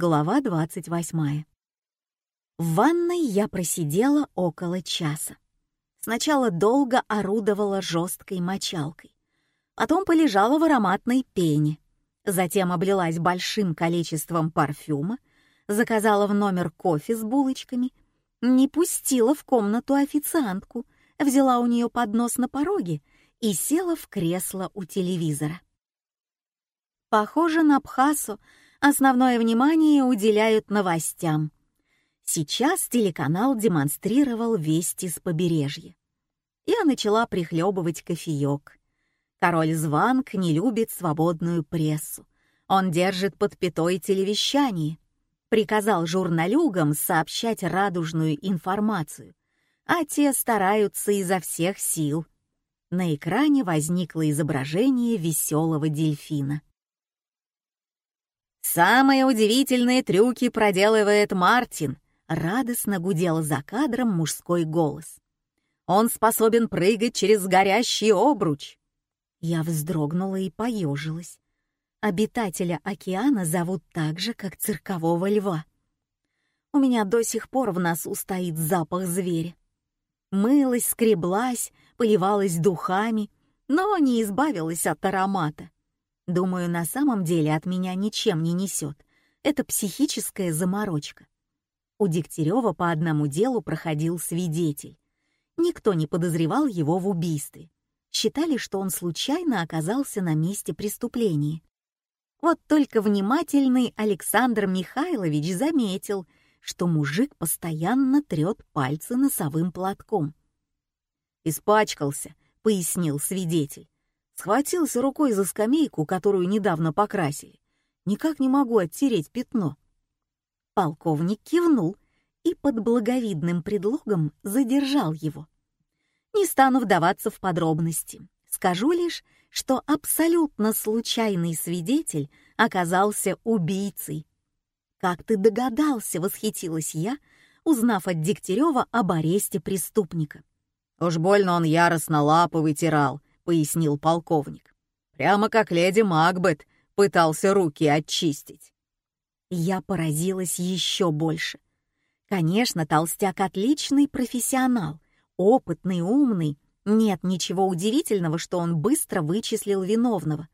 Глава 28. В ванной я просидела около часа. Сначала долго орудовала жесткой мочалкой. Потом полежала в ароматной пене. Затем облилась большим количеством парфюма, заказала в номер кофе с булочками, не пустила в комнату официантку, взяла у нее поднос на пороге и села в кресло у телевизора. Похоже на Бхасу, основное внимание уделяют новостям. Сейчас телеканал демонстрировал вести с побережья. Я начала прихлебывать кофеек. Король Званг не любит свободную прессу. Он держит под пятой телевещание. Приказал журналюгам сообщать радужную информацию, а те стараются изо всех сил. На экране возникло изображение веселого дельфина. «Самые удивительные трюки проделывает Мартин», — радостно гудел за кадром мужской голос. «Он способен прыгать через горящий обруч». Я вздрогнула и поежилась. Обитателя океана зовут так же, как циркового льва. У меня до сих пор в носу стоит запах зверя. Мылась, скреблась, поливалась духами, но не избавилась от аромата. Думаю, на самом деле от меня ничем не несет. Это психическая заморочка. У Дегтярева по одному делу проходил свидетель. Никто не подозревал его в убийстве. Считали, что он случайно оказался на месте преступления. Вот только внимательный Александр Михайлович заметил, что мужик постоянно трет пальцы носовым платком. «Испачкался», — пояснил свидетель. Схватился рукой за скамейку, которую недавно покрасили. Никак не могу оттереть пятно. Полковник кивнул и под благовидным предлогом задержал его. Не стану вдаваться в подробности. Скажу лишь, что абсолютно случайный свидетель оказался убийцей. «Как ты догадался?» — восхитилась я, узнав от Дегтярева об аресте преступника. «Уж больно он яростно лапы вытирал», пояснил полковник. Прямо как леди Макбет пытался руки очистить. Я поразилась еще больше. Конечно, толстяк отличный профессионал, опытный, умный. Нет ничего удивительного, что он быстро вычислил виновного.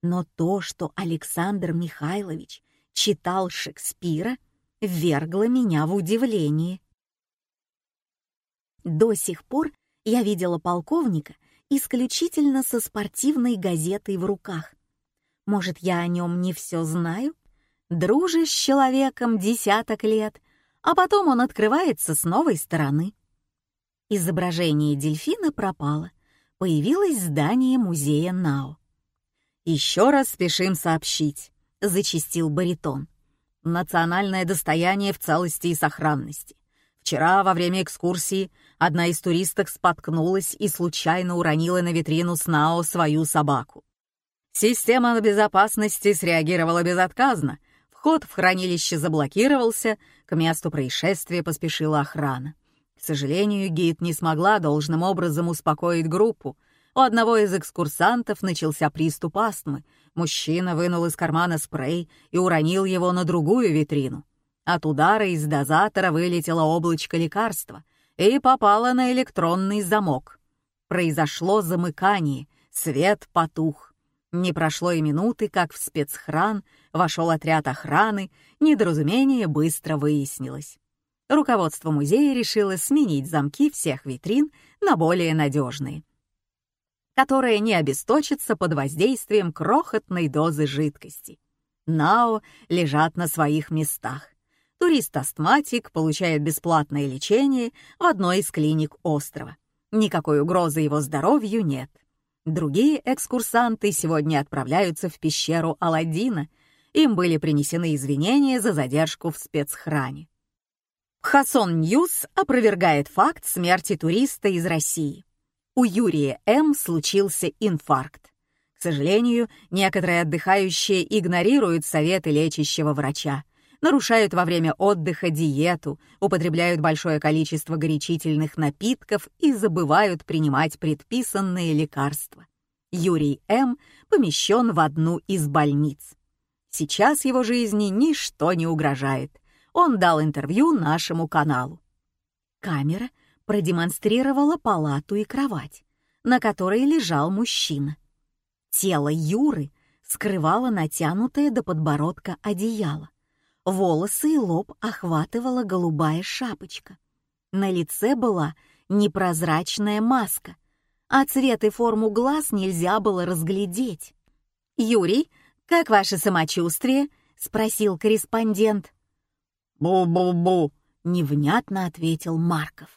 Но то, что Александр Михайлович читал Шекспира, ввергло меня в удивление. До сих пор я видела полковника исключительно со спортивной газетой в руках. Может, я о нем не все знаю? Дружишь с человеком десяток лет, а потом он открывается с новой стороны. Изображение дельфина пропало. Появилось здание музея Нао. «Еще раз спешим сообщить», — зачистил баритон. «Национальное достояние в целости и сохранности. Вчера во время экскурсии одна из туристок споткнулась и случайно уронила на витрину Снао свою собаку. Система безопасности среагировала безотказно, вход в хранилище заблокировался, к месту происшествия поспешила охрана. К сожалению, гид не смогла должным образом успокоить группу. У одного из экскурсантов начался приступ астмы. Мужчина вынул из кармана спрей и уронил его на другую витрину. От удара из дозатора вылетело облачко лекарства и попало на электронный замок. Произошло замыкание, свет потух. Не прошло и минуты, как в спецхран вошел отряд охраны, недоразумение быстро выяснилось. Руководство музея решило сменить замки всех витрин на более надежные, которые не обесточатся под воздействием крохотной дозы жидкости. Нао лежат на своих местах турист-астматик получает бесплатное лечение в одной из клиник острова. Никакой угрозы его здоровью нет. Другие экскурсанты сегодня отправляются в пещеру Аладдина. Им были принесены извинения за задержку в спецхране. Хасон Ньюс опровергает факт смерти туриста из России. У Юрия М. случился инфаркт. К сожалению, некоторые отдыхающие игнорируют советы лечащего врача нарушают во время отдыха диету, употребляют большое количество горячительных напитков и забывают принимать предписанные лекарства. Юрий М. помещен в одну из больниц. Сейчас его жизни ничто не угрожает. Он дал интервью нашему каналу. Камера продемонстрировала палату и кровать, на которой лежал мужчина. Тело Юры скрывало натянутое до подбородка одеяло. Волосы и лоб охватывала голубая шапочка. На лице была непрозрачная маска, а цвет и форму глаз нельзя было разглядеть. «Юрий, как ваше самочувствие?» — спросил корреспондент. «Бу-бу-бу», — невнятно ответил Марков.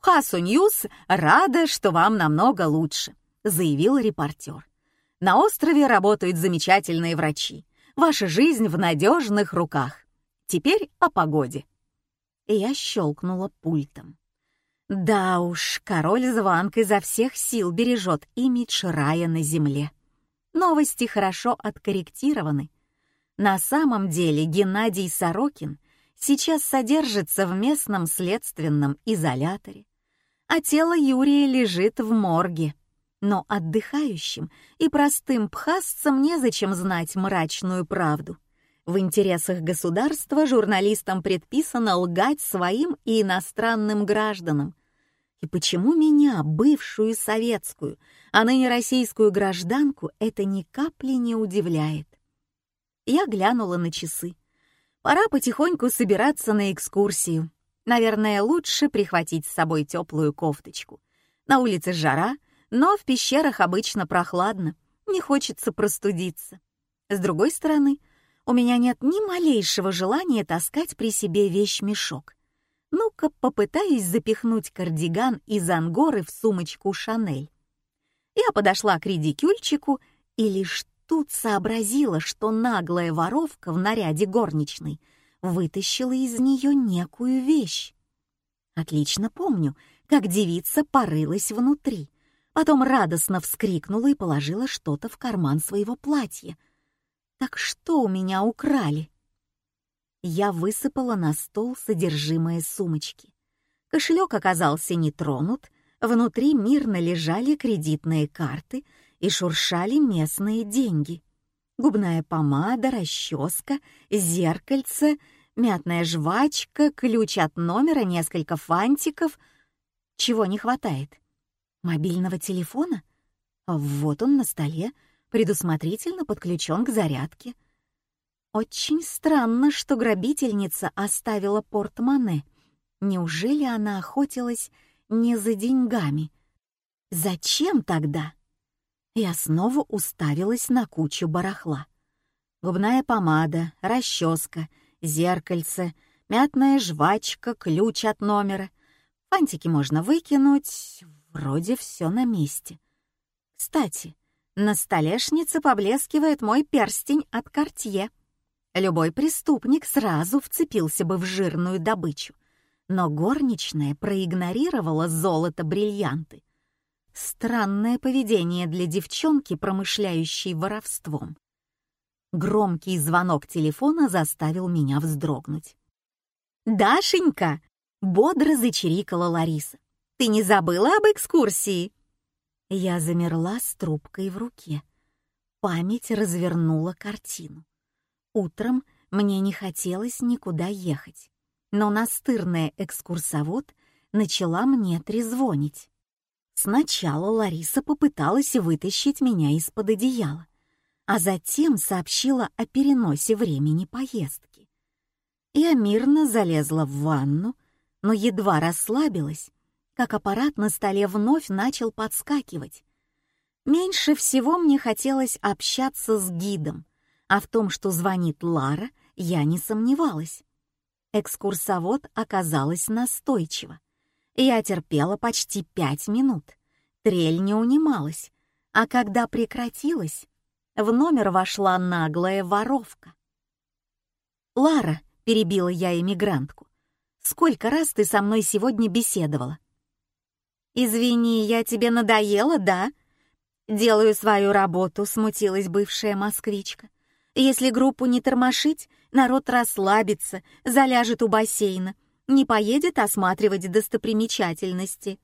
«Хасу Ньюс рада, что вам намного лучше», — заявил репортер. «На острове работают замечательные врачи. Ваша жизнь в надежных руках. Теперь о погоде». И я щелкнула пультом. Да уж, король Званк изо всех сил бережет имидж рая на земле. Новости хорошо откорректированы. На самом деле Геннадий Сорокин сейчас содержится в местном следственном изоляторе, а тело Юрия лежит в морге. Но отдыхающим и простым пхасцам незачем знать мрачную правду. В интересах государства журналистам предписано лгать своим и иностранным гражданам. И почему меня, бывшую советскую, а ныне российскую гражданку, это ни капли не удивляет? Я глянула на часы. Пора потихоньку собираться на экскурсию. Наверное, лучше прихватить с собой теплую кофточку. На улице жара, но в пещерах обычно прохладно, не хочется простудиться. С другой стороны, у меня нет ни малейшего желания таскать при себе вещь-мешок. Ну-ка попытаюсь запихнуть кардиган из ангоры в сумочку Шанель. Я подошла к редикюльчику и лишь тут сообразила, что наглая воровка в наряде горничной вытащила из нее некую вещь. Отлично помню, как девица порылась внутри, потом радостно вскрикнула и положила что-то в карман своего платья — так что у меня украли? Я высыпала на стол содержимое сумочки. Кошелек оказался не тронут, внутри мирно лежали кредитные карты и шуршали местные деньги. Губная помада, расческа, зеркальце, мятная жвачка, ключ от номера, несколько фантиков. Чего не хватает? Мобильного телефона? Вот он на столе, предусмотрительно подключен к зарядке. Очень странно, что грабительница оставила портмоне. Неужели она охотилась не за деньгами? Зачем тогда? Я снова уставилась на кучу барахла. Губная помада, расческа, зеркальце, мятная жвачка, ключ от номера. Фантики можно выкинуть, вроде все на месте. Кстати, на столешнице поблескивает мой перстень от Кортье. Любой преступник сразу вцепился бы в жирную добычу, но горничная проигнорировала золото-бриллианты. Странное поведение для девчонки, промышляющей воровством. Громкий звонок телефона заставил меня вздрогнуть. «Дашенька!» — бодро зачирикала Лариса. «Ты не забыла об экскурсии?» Я замерла с трубкой в руке. Память развернула картину. Утром мне не хотелось никуда ехать, но настырная экскурсовод начала мне трезвонить. Сначала Лариса попыталась вытащить меня из-под одеяла, а затем сообщила о переносе времени поездки. Я мирно залезла в ванну, но едва расслабилась, как аппарат на столе вновь начал подскакивать. Меньше всего мне хотелось общаться с гидом, а в том, что звонит Лара, я не сомневалась. Экскурсовод оказалась настойчива. Я терпела почти пять минут. Трель не унималась, а когда прекратилась, в номер вошла наглая воровка. «Лара», — перебила я эмигрантку, — «сколько раз ты со мной сегодня беседовала? «Извини, я тебе надоела, да?» «Делаю свою работу», — смутилась бывшая москвичка. «Если группу не тормошить, народ расслабится, заляжет у бассейна, не поедет осматривать достопримечательности».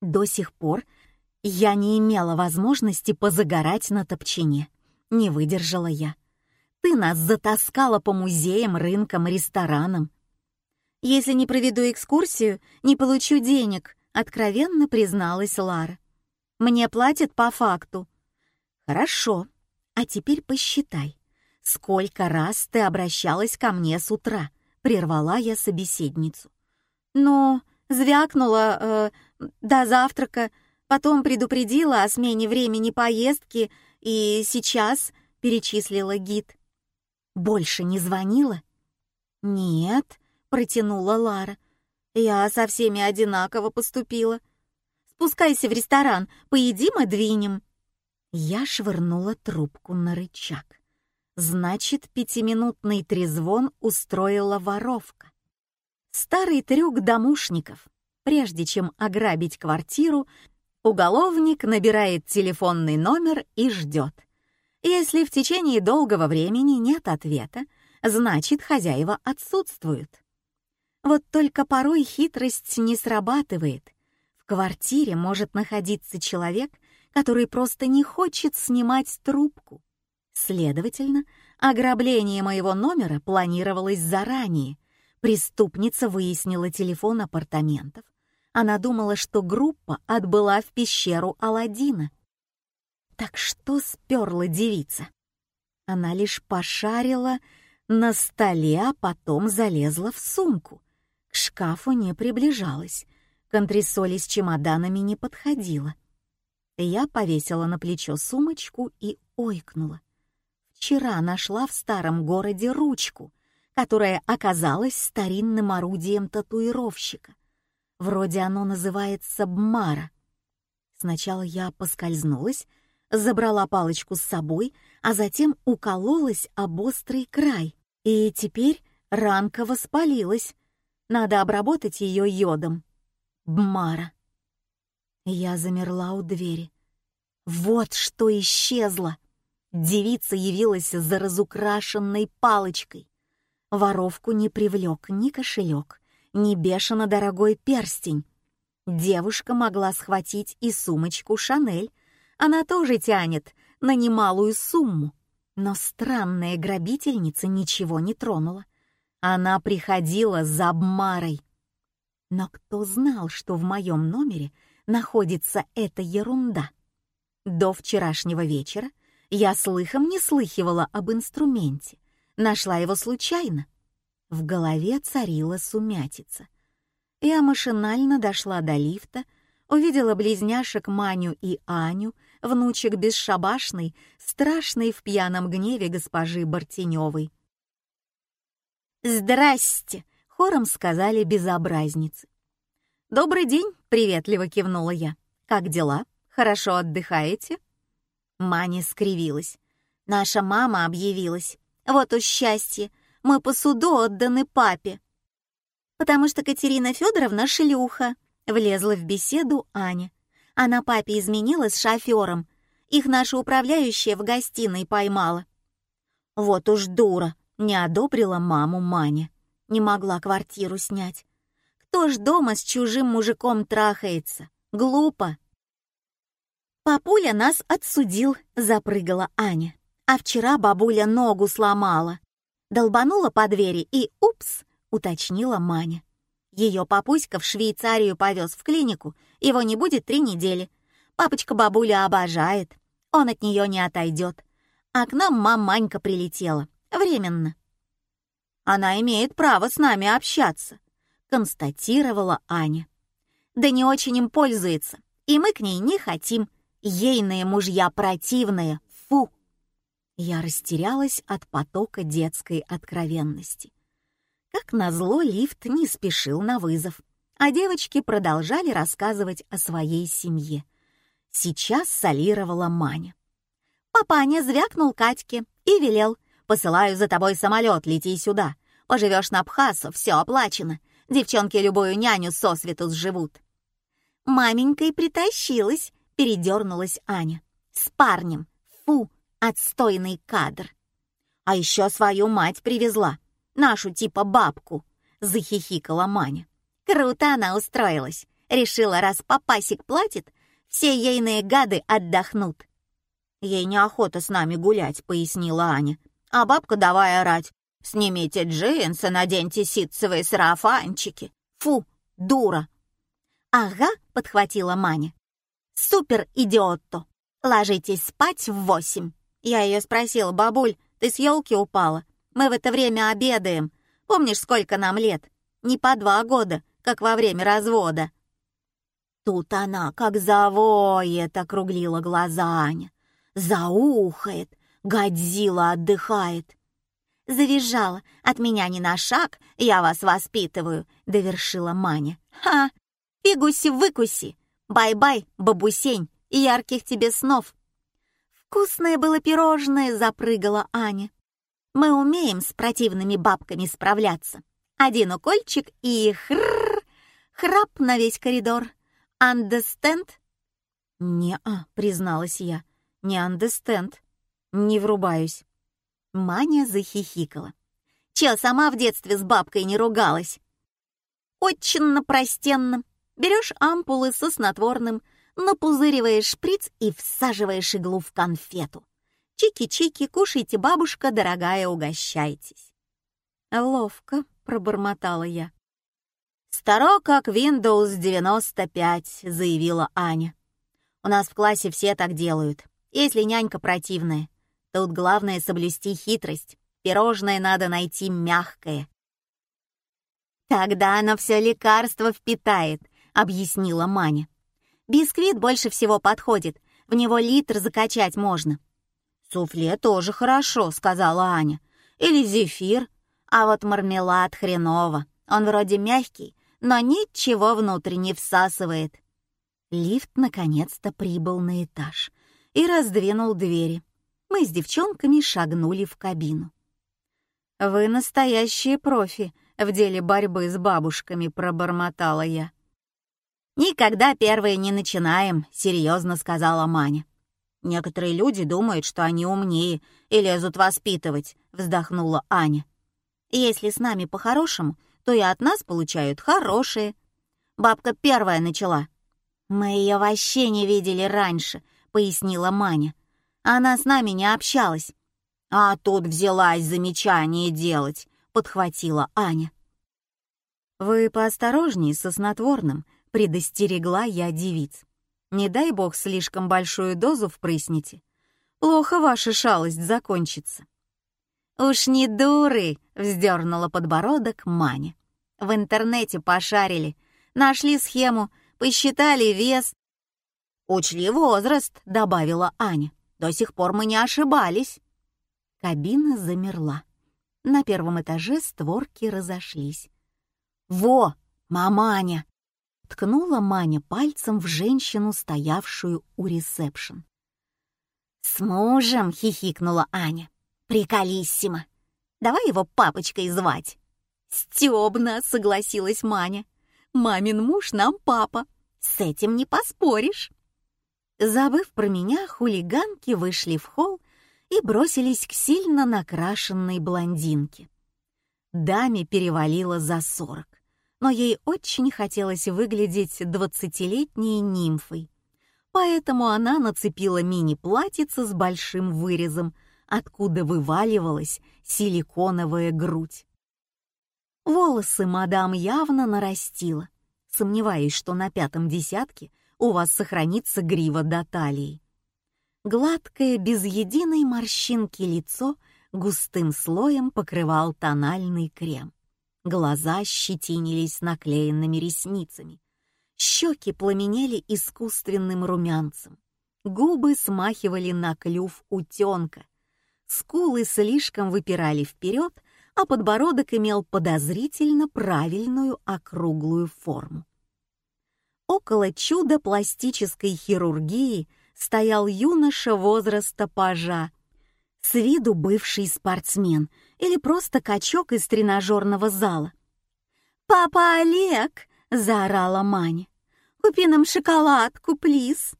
До сих пор я не имела возможности позагорать на топчине. Не выдержала я. «Ты нас затаскала по музеям, рынкам, ресторанам». «Если не проведу экскурсию, не получу денег», — откровенно призналась Лара. «Мне платят по факту». «Хорошо. А теперь посчитай, сколько раз ты обращалась ко мне с утра?» — прервала я собеседницу. «Ну, звякнула э, до завтрака, потом предупредила о смене времени поездки и сейчас перечислила гид. Больше не звонила? Нет, протянула Лара. Я со всеми одинаково поступила. Спускайся в ресторан, поедим и двинем. Я швырнула трубку на рычаг. Значит, пятиминутный трезвон устроила воровка. Старый трюк домушников. Прежде чем ограбить квартиру, уголовник набирает телефонный номер и ждет. Если в течение долгого времени нет ответа, значит, хозяева отсутствуют. Вот только порой хитрость не срабатывает. В квартире может находиться человек, который просто не хочет снимать трубку. Следовательно, ограбление моего номера планировалось заранее. Преступница выяснила телефон апартаментов. Она думала, что группа отбыла в пещеру Аладдина. Так что сперла девица? Она лишь пошарила на столе, а потом залезла в сумку. К шкафу не приближалась, к антресоли с чемоданами не подходила. Я повесила на плечо сумочку и ойкнула. Вчера нашла в старом городе ручку, которая оказалась старинным орудием татуировщика. Вроде оно называется бмара. Сначала я поскользнулась, забрала палочку с собой, а затем укололась об острый край. И теперь ранка воспалилась. Надо обработать ее йодом. Бмара. Я замерла у двери. Вот что исчезло. Девица явилась за разукрашенной палочкой. Воровку не привлек ни кошелек, ни бешено дорогой перстень. Девушка могла схватить и сумочку Шанель. Она тоже тянет на немалую сумму. Но странная грабительница ничего не тронула. Она приходила за обмарой. Но кто знал, что в моем номере находится эта ерунда. До вчерашнего вечера я слыхом не слыхивала об инструменте, нашла его случайно. В голове царила сумятица. Я машинально дошла до лифта, увидела близняшек Маню и Аню, внучек бесшабашной, страшной в пьяном гневе госпожи Бартеневой. «Здрасте!» — хором сказали безобразницы. «Добрый день!» — приветливо кивнула я. «Как дела? Хорошо отдыхаете?» Маня скривилась. «Наша мама объявилась. Вот уж счастье! Мы по суду отданы папе!» «Потому что Катерина Федоровна шлюха!» — влезла в беседу Аня. Она папе изменила с шофером. Их наша управляющая в гостиной поймала. «Вот уж дура!» — не одобрила маму Маня. Не могла квартиру снять. Кто ж дома с чужим мужиком трахается? Глупо. Папуля нас отсудил, запрыгала Аня. А вчера бабуля ногу сломала. Долбанула по двери и упс, уточнила Маня. Ее папуська в Швейцарию повез в клинику, его не будет три недели. Папочка бабуля обожает, он от нее не отойдет. А к нам маманька прилетела, временно. Она имеет право с нами общаться, констатировала Аня. Да не очень им пользуется, и мы к ней не хотим. Ейные мужья противные, фу. Я растерялась от потока детской откровенности. Как назло, лифт не спешил на вызов, а девочки продолжали рассказывать о своей семье. Сейчас солировала Маня. Папаня звякнул Катьке и велел, «Посылаю за тобой самолет, лети сюда. Поживешь на Абхазу, все оплачено. Девчонки любую няню сосвету сживут. Маменькой притащилась, передернулась Аня. С парнем. Фу, отстойный кадр. А еще свою мать привезла. Нашу типа бабку, захихикала Маня. Круто она устроилась. Решила, раз папасик платит, все ейные гады отдохнут. «Ей неохота с нами гулять», — пояснила Аня. «А бабка давай орать. Снимите джинсы, наденьте ситцевые сарафанчики. Фу, дура!» «Ага», — подхватила Маня. «Супер идиотто! Ложитесь спать в восемь!» Я ее спросила, «Бабуль, ты с елки упала? Мы в это время обедаем. Помнишь, сколько нам лет? Не по два года, как во время развода». Тут она как завоет, округлила глаза Аня. Заухает, Годзилла отдыхает. Завизжала, от меня ни на шаг, я вас воспитываю, довершила Маня. Ха, фигуси-выкуси, бай-бай, бабусень, ярких тебе снов. Вкусное было пирожное, запрыгала Аня. Мы умеем с противными бабками справляться. Один укольчик и хрррр, храп на весь коридор. Understand? «Не-а», — призналась я. «Не understand. Не врубаюсь». Маня захихикала. «Че, сама в детстве с бабкой не ругалась?» «Очень простенно. Берешь ампулы со снотворным, напузыриваешь шприц и всаживаешь иглу в конфету. Чики-чики, кушайте, бабушка, дорогая, угощайтесь». «Ловко», — пробормотала я. «Старо, как Windows 95», — заявила Аня. «У нас в классе все так делают, если нянька противная. Тут главное соблюсти хитрость. Пирожное надо найти мягкое». «Тогда оно все лекарство впитает», — объяснила Маня. «Бисквит больше всего подходит, в него литр закачать можно». «Суфле тоже хорошо», — сказала Аня. «Или зефир, а вот мармелад хреново. Он вроде мягкий, но ничего внутрь не всасывает. Лифт наконец-то прибыл на этаж и раздвинул двери. Мы с девчонками шагнули в кабину. «Вы настоящие профи в деле борьбы с бабушками», — пробормотала я. «Никогда первые не начинаем», — серьезно сказала Маня. «Некоторые люди думают, что они умнее и лезут воспитывать», — вздохнула Аня. «Если с нами по-хорошему, то и от нас получают хорошие. Бабка первая начала. Мы ее вообще не видели раньше, пояснила Маня. Она с нами не общалась. А тут взялась замечание делать, подхватила Аня. Вы поосторожнее со снотворным, предостерегла я девиц. Не дай бог слишком большую дозу впрысните. Плохо ваша шалость закончится. «Уж не дуры!» — вздернула подбородок Маня. «В интернете пошарили, нашли схему, посчитали вес». «Учли возраст», — добавила Аня. «До сих пор мы не ошибались». Кабина замерла. На первом этаже створки разошлись. «Во, маманя!» — ткнула Маня пальцем в женщину, стоявшую у ресепшн. «С мужем!» — хихикнула Аня. Приколиссимо. Давай его папочкой звать. Стёбно, согласилась Маня. Мамин муж нам папа. С этим не поспоришь. Забыв про меня, хулиганки вышли в холл и бросились к сильно накрашенной блондинке. Даме перевалило за сорок, но ей очень хотелось выглядеть двадцатилетней нимфой. Поэтому она нацепила мини-платьице с большим вырезом, откуда вываливалась силиконовая грудь. Волосы мадам явно нарастила. Сомневаюсь, что на пятом десятке у вас сохранится грива до талии. Гладкое, без единой морщинки лицо густым слоем покрывал тональный крем. Глаза щетинились наклеенными ресницами. Щеки пламенели искусственным румянцем. Губы смахивали на клюв утенка, скулы слишком выпирали вперед, а подбородок имел подозрительно правильную округлую форму. Около чуда пластической хирургии стоял юноша возраста пажа, с виду бывший спортсмен или просто качок из тренажерного зала. «Папа Олег!» — заорала Маня. «Купи нам шоколадку, плиз!»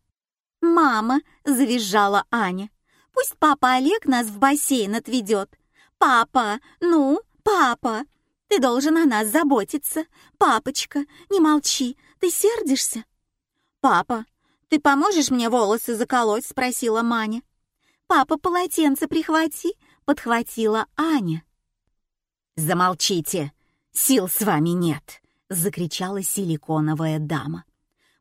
«Мама!» — завизжала Аня. Пусть папа Олег нас в бассейн отведет. Папа, ну, папа, ты должен о нас заботиться. Папочка, не молчи, ты сердишься? Папа, ты поможешь мне волосы заколоть? Спросила Маня. Папа, полотенце прихвати!» — подхватила Аня. «Замолчите! Сил с вами нет!» — закричала силиконовая дама.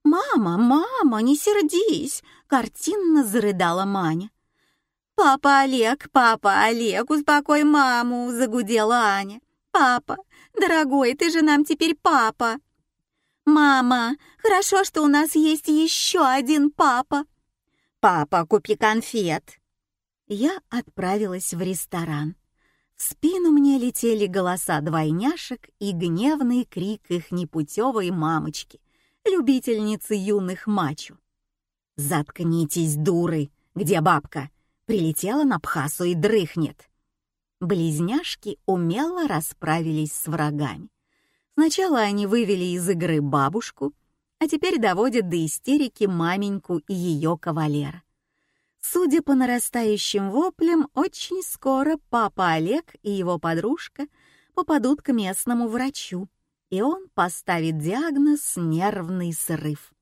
«Мама, мама, не сердись!» — картинно зарыдала Маня. «Папа Олег, папа Олег, успокой маму!» — загудела Аня. «Папа, дорогой, ты же нам теперь папа!» «Мама, хорошо, что у нас есть еще один папа!» «Папа, купи конфет!» Я отправилась в ресторан. В спину мне летели голоса двойняшек и гневный крик их непутевой мамочки, любительницы юных мачо. «Заткнитесь, дуры! Где бабка? Прилетела на Пхасу и дрыхнет!» Близняшки умело расправились с врагами. Сначала они вывели из игры бабушку, а теперь доводят до истерики маменьку и ее кавалера. Судя по нарастающим воплям, очень скоро папа Олег и его подружка попадут к местному врачу, и он поставит диагноз «нервный срыв».